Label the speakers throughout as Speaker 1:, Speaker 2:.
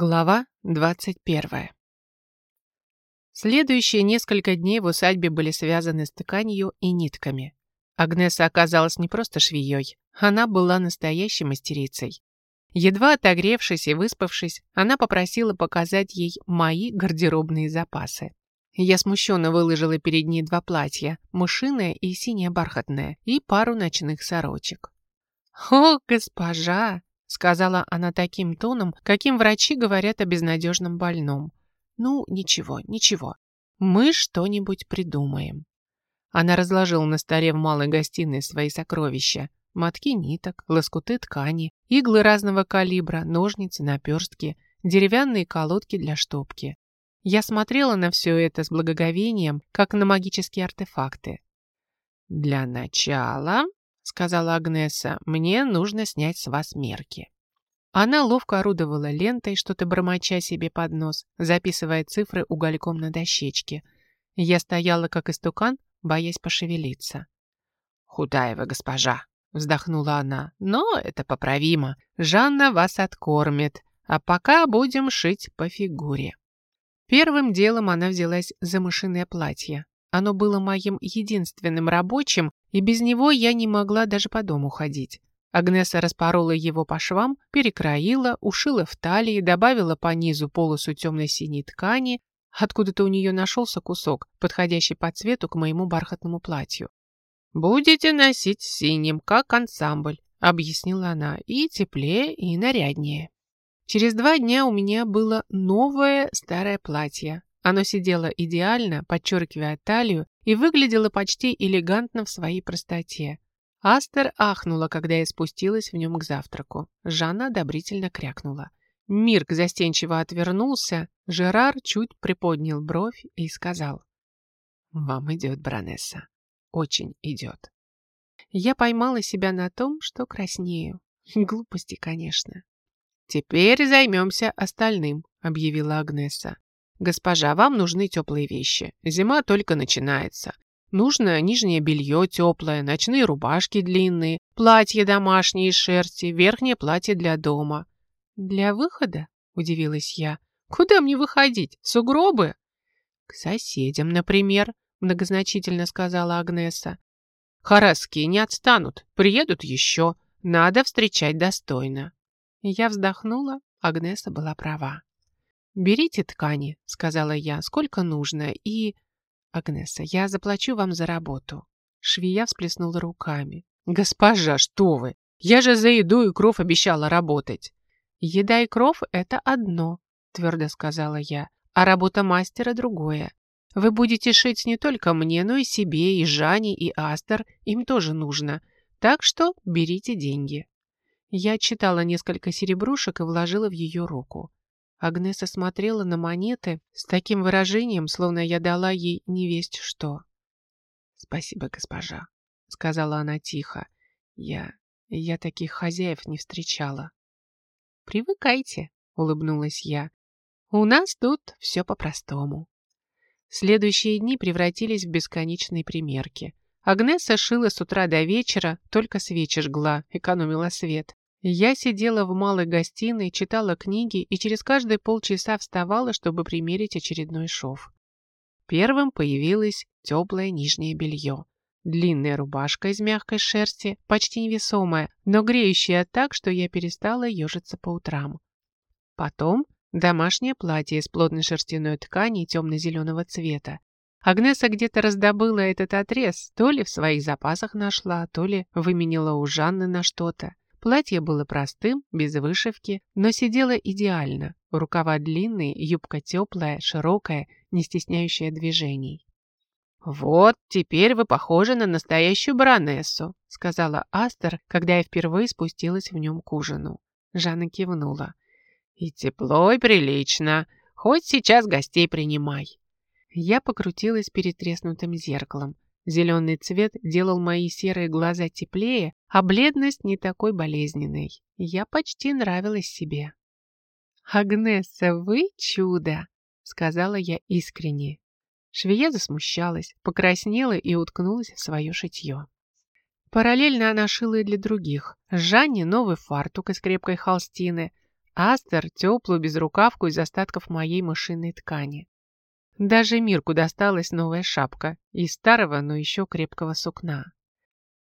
Speaker 1: Глава 21. Следующие несколько дней в усадьбе были связаны с тканью и нитками. Агнеса оказалась не просто швеей, она была настоящей мастерицей. Едва отогревшись и выспавшись, она попросила показать ей мои гардеробные запасы. Я смущенно выложила перед ней два платья, мышиное и синее бархатное, и пару ночных сорочек. «О, госпожа!» Сказала она таким тоном, каким врачи говорят о безнадежном больном. «Ну, ничего, ничего. Мы что-нибудь придумаем». Она разложила на столе в малой гостиной свои сокровища. Мотки ниток, лоскуты ткани, иглы разного калибра, ножницы, наперстки, деревянные колодки для штопки. Я смотрела на все это с благоговением, как на магические артефакты. «Для начала», сказала Агнеса, мне нужно снять с вас мерки. Она ловко орудовала лентой, что-то бормоча себе под нос, записывая цифры угольком на дощечке. Я стояла как истукан, боясь пошевелиться. «Худая вы, госпожа!» — вздохнула она. «Но это поправимо. Жанна вас откормит, а пока будем шить по фигуре». Первым делом она взялась за мышиное платье. Оно было моим единственным рабочим, и без него я не могла даже по дому ходить. Агнеса распорола его по швам, перекроила, ушила в талии, добавила по низу полосу темно-синей ткани. Откуда-то у нее нашелся кусок, подходящий по цвету к моему бархатному платью. «Будете носить синим, как ансамбль», — объяснила она, — «и теплее, и наряднее». Через два дня у меня было новое старое платье, оно сидело идеально, подчеркивая талию, и выглядело почти элегантно в своей простоте. Астер ахнула, когда я спустилась в нем к завтраку. Жанна одобрительно крякнула. Мирк застенчиво отвернулся, Жерар чуть приподнял бровь и сказал. «Вам идет, баронесса. Очень идет». Я поймала себя на том, что краснею. Глупости, конечно. «Теперь займемся остальным», — объявила Агнеса. «Госпожа, вам нужны теплые вещи. Зима только начинается. Нужно нижнее белье теплое, ночные рубашки длинные, платье домашнее из шерсти, верхнее платье для дома». «Для выхода?» – удивилась я. «Куда мне выходить? Сугробы?» «К соседям, например», – многозначительно сказала Агнеса. «Хараски не отстанут, приедут еще. Надо встречать достойно». Я вздохнула, Агнеса была права. «Берите ткани», — сказала я, — «сколько нужно, и...» «Агнеса, я заплачу вам за работу». Швея всплеснула руками. «Госпожа, что вы! Я же за еду и кров обещала работать!» «Еда и кров — это одно», — твердо сказала я, «а работа мастера — другое. Вы будете шить не только мне, но и себе, и Жане, и Астер, им тоже нужно. Так что берите деньги». Я читала несколько серебрушек и вложила в ее руку. Агнеса смотрела на монеты с таким выражением, словно я дала ей невесть что. «Спасибо, госпожа», — сказала она тихо. «Я... я таких хозяев не встречала». «Привыкайте», — улыбнулась я. «У нас тут все по-простому». Следующие дни превратились в бесконечные примерки. Агнеса шила с утра до вечера, только свечи жгла, экономила свет. Я сидела в малой гостиной, читала книги и через каждые полчаса вставала, чтобы примерить очередной шов. Первым появилось теплое нижнее белье. Длинная рубашка из мягкой шерсти, почти невесомая, но греющая так, что я перестала ежиться по утрам. Потом домашнее платье из плотной шерстяной ткани темно-зеленого цвета. Агнеса где-то раздобыла этот отрез, то ли в своих запасах нашла, то ли выменила у Жанны на что-то. Платье было простым, без вышивки, но сидело идеально. Рукава длинные, юбка теплая, широкая, не стесняющая движений. «Вот, теперь вы похожи на настоящую баронессу», сказала Астер, когда я впервые спустилась в нем к ужину. Жанна кивнула. «И тепло, и прилично. Хоть сейчас гостей принимай». Я покрутилась перед треснутым зеркалом. Зеленый цвет делал мои серые глаза теплее, а бледность не такой болезненной. Я почти нравилась себе. «Агнесса, вы чудо!» — сказала я искренне. Швея засмущалась, покраснела и уткнулась в свое шитье. Параллельно она шила и для других. Жанне новый фартук из крепкой холстины, Астер теплую безрукавку из остатков моей мышиной ткани. Даже Мирку досталась новая шапка из старого, но еще крепкого сукна.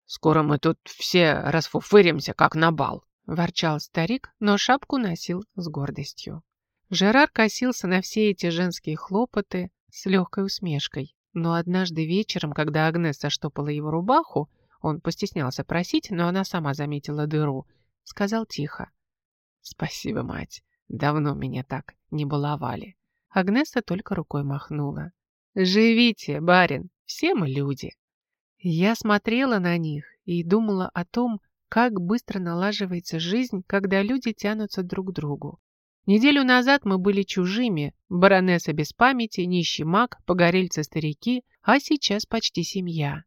Speaker 2: «Скоро мы тут все расфуфыримся, как на бал», –
Speaker 1: ворчал старик, но шапку носил с гордостью. Жерар косился на все эти женские хлопоты с легкой усмешкой. Но однажды вечером, когда Агнес заштопала его рубаху, он постеснялся просить, но она сама заметила дыру, сказал тихо. «Спасибо, мать. Давно меня так не баловали». Агнеса только рукой махнула. «Живите, барин, все мы люди». Я смотрела на них и думала о том, как быстро налаживается жизнь, когда люди тянутся друг к другу. Неделю назад мы были чужими, баронесса без памяти, нищий маг, погорельцы-старики, а сейчас почти семья.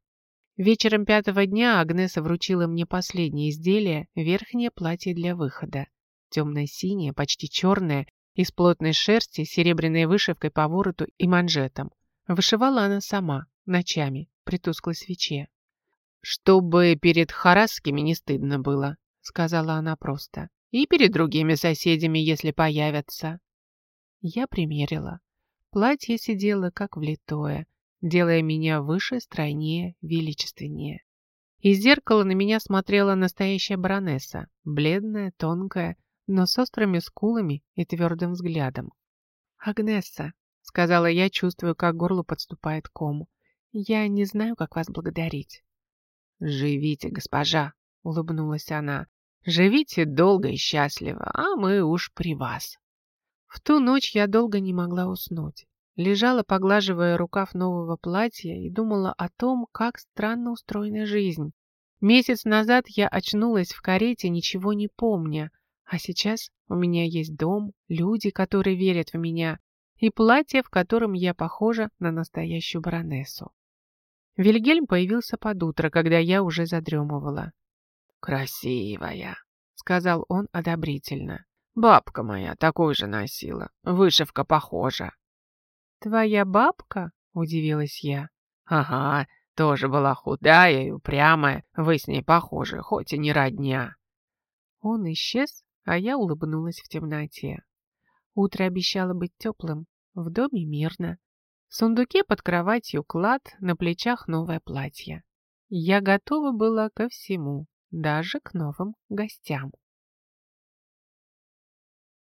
Speaker 1: Вечером пятого дня Агнеса вручила мне последнее изделие, верхнее платье для выхода. Темное-синее, почти черное, из плотной шерсти, серебряной вышивкой по вороту и манжетам. Вышивала она сама, ночами, при тусклой свече.
Speaker 2: «Чтобы перед харасскими не стыдно было», — сказала она просто. «И перед другими соседями, если появятся».
Speaker 1: Я примерила. Платье сидело как влитое, делая меня выше, стройнее, величественнее. Из зеркала на меня смотрела настоящая баронесса, бледная, тонкая, но с острыми скулами и твердым взглядом. «Агнесса», — сказала я, чувствую, как горло подступает ком, — «я не знаю, как вас благодарить».
Speaker 2: «Живите, госпожа», — улыбнулась она, — «живите долго и счастливо, а мы уж при вас».
Speaker 1: В ту ночь я долго не могла уснуть. Лежала, поглаживая рукав нового платья и думала о том, как странно устроена жизнь. Месяц назад я очнулась в карете, ничего не помня, а сейчас у меня есть дом, люди, которые верят в меня, и платье, в котором я похожа на настоящую баронессу. Вильгельм появился под утро, когда я уже задремывала.
Speaker 2: «Красивая», — сказал он одобрительно. «Бабка моя такой же носила, вышивка похожа».
Speaker 1: «Твоя бабка?» — удивилась я.
Speaker 2: «Ага, тоже была худая и упрямая, вы с ней похожи, хоть и не родня».
Speaker 1: Он исчез, а я улыбнулась в темноте. Утро обещало быть теплым, в доме мирно. В сундуке под кроватью клад, на плечах новое платье. Я готова была ко всему, даже к новым гостям.